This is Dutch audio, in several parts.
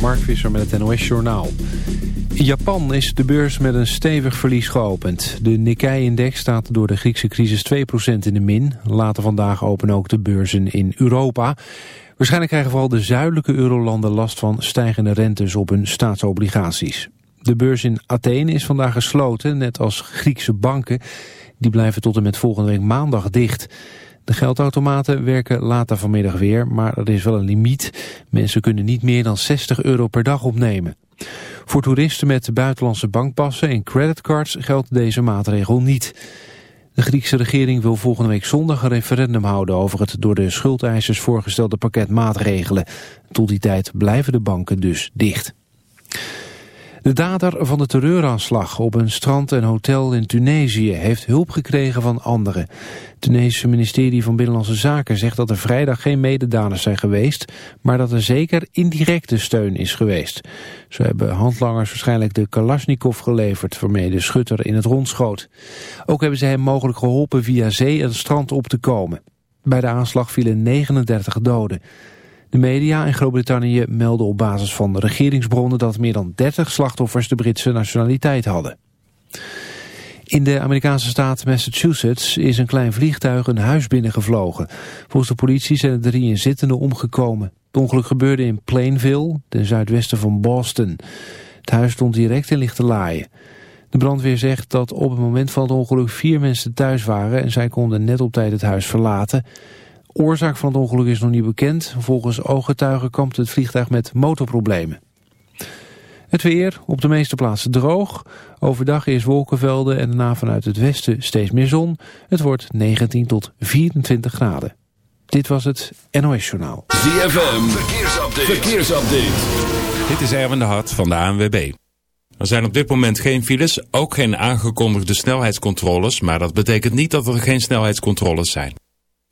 Mark Visser met het NOS Journaal. In Japan is de beurs met een stevig verlies geopend. De Nikkei-index staat door de Griekse crisis 2% in de min. Later vandaag openen ook de beurzen in Europa. Waarschijnlijk krijgen vooral de zuidelijke eurolanden last van stijgende rentes op hun staatsobligaties. De beurs in Athene is vandaag gesloten, net als Griekse banken. Die blijven tot en met volgende week maandag dicht. De geldautomaten werken later vanmiddag weer, maar er is wel een limiet. Mensen kunnen niet meer dan 60 euro per dag opnemen. Voor toeristen met buitenlandse bankpassen en creditcards geldt deze maatregel niet. De Griekse regering wil volgende week zondag een referendum houden over het door de schuldeisers voorgestelde pakket maatregelen. Tot die tijd blijven de banken dus dicht. De dader van de terreuraanslag op een strand en hotel in Tunesië heeft hulp gekregen van anderen. Het Tunesische ministerie van Binnenlandse Zaken zegt dat er vrijdag geen mededaders zijn geweest, maar dat er zeker indirecte steun is geweest. Zo hebben handlangers waarschijnlijk de Kalashnikov geleverd waarmee de schutter in het rond schoot. Ook hebben ze hem mogelijk geholpen via zee het strand op te komen. Bij de aanslag vielen 39 doden. De media in Groot-Brittannië melden op basis van regeringsbronnen dat meer dan 30 slachtoffers de Britse nationaliteit hadden. In de Amerikaanse staat Massachusetts is een klein vliegtuig een huis binnengevlogen. Volgens de politie zijn er drie inzittenden omgekomen. Het ongeluk gebeurde in Plainville, ten zuidwesten van Boston. Het huis stond direct in lichte laaien. De brandweer zegt dat op het moment van het ongeluk vier mensen thuis waren... en zij konden net op tijd het huis verlaten. Oorzaak van het ongeluk is nog niet bekend. Volgens ooggetuigen kampt het vliegtuig met motorproblemen. Het weer, op de meeste plaatsen droog. Overdag is wolkenvelden en daarna vanuit het westen steeds meer zon. Het wordt 19 tot 24 graden. Dit was het NOS Journaal. ZFM, verkeersupdate. verkeersupdate. Dit is Erwin de Hart van de ANWB. Er zijn op dit moment geen files, ook geen aangekondigde snelheidscontroles... maar dat betekent niet dat er geen snelheidscontroles zijn.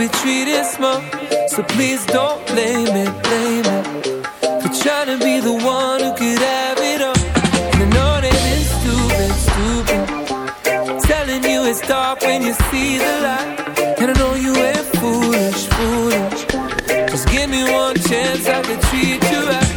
Be treated small. So please don't blame it, blame it. For trying to be the one who could have it all. And I know that it's stupid, stupid. Telling you it's dark when you see the light. And I know you ain't foolish, foolish. Just give me one chance, I could treat you right.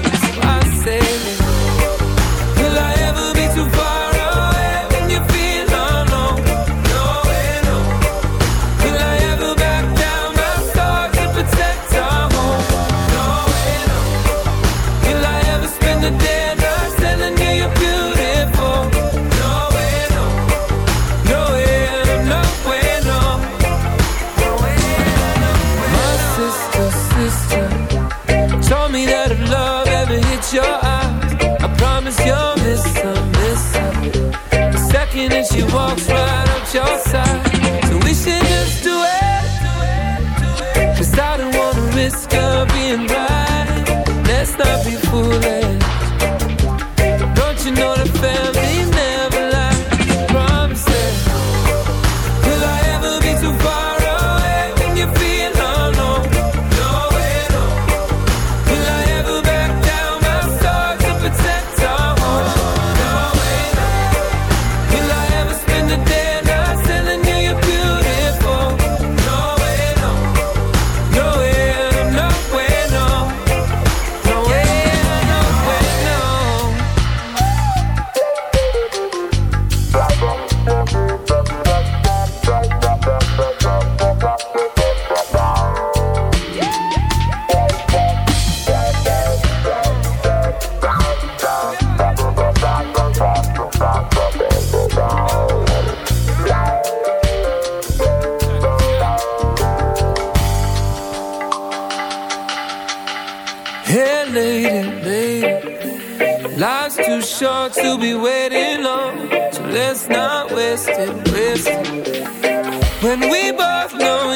Walks right up your side. So we should just do it. Cause I don't wanna risk her being right. Let's not be Short to be waiting on. So let's not waste it, waste it. When we both know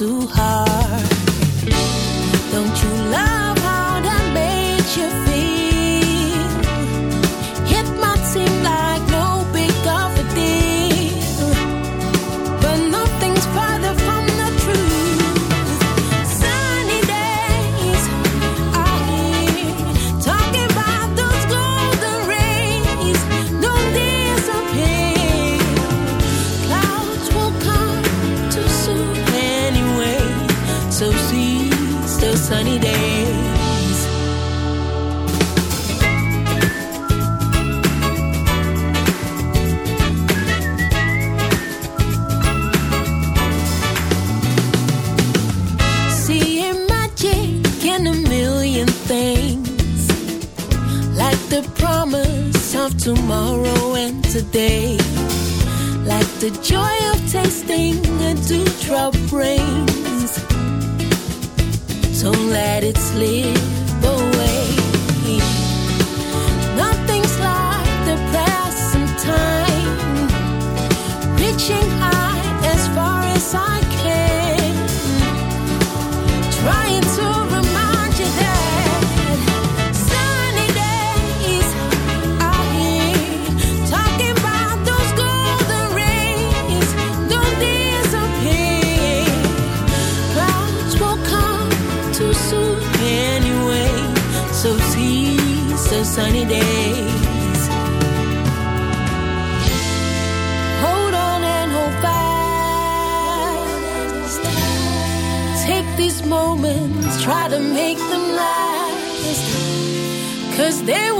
too hard. Today, like the joy of tasting a dewdrop rains. Don't let it slip they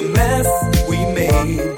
A mess we made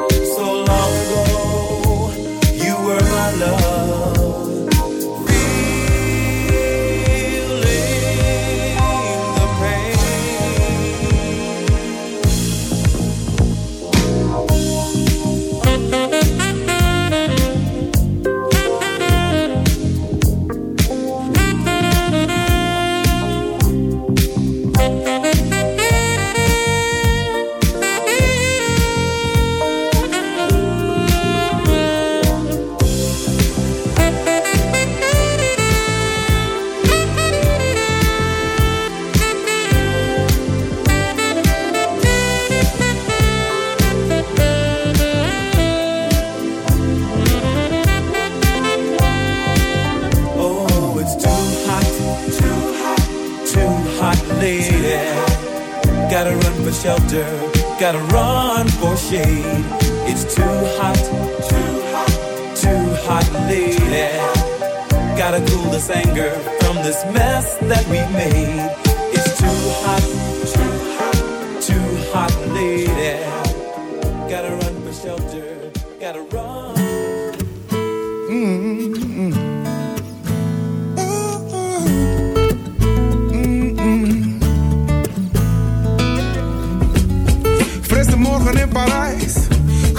run for shade. It's too hot, too hot, too hot, lady. Gotta cool this anger from this mess that we made. It's too hot,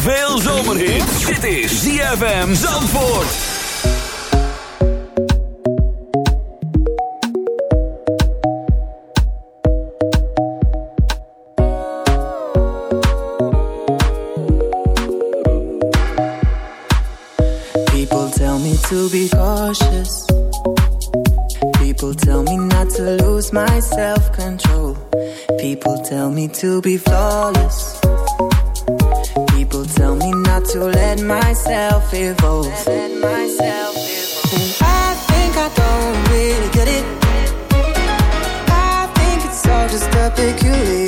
veel zomerhits. Dit is ZFM Zandvoort. People tell me to be cautious. People tell me not to lose my self-control. People tell me to be flawless. myself evolve. And I think I don't really get it. I think it's all just a peculiar.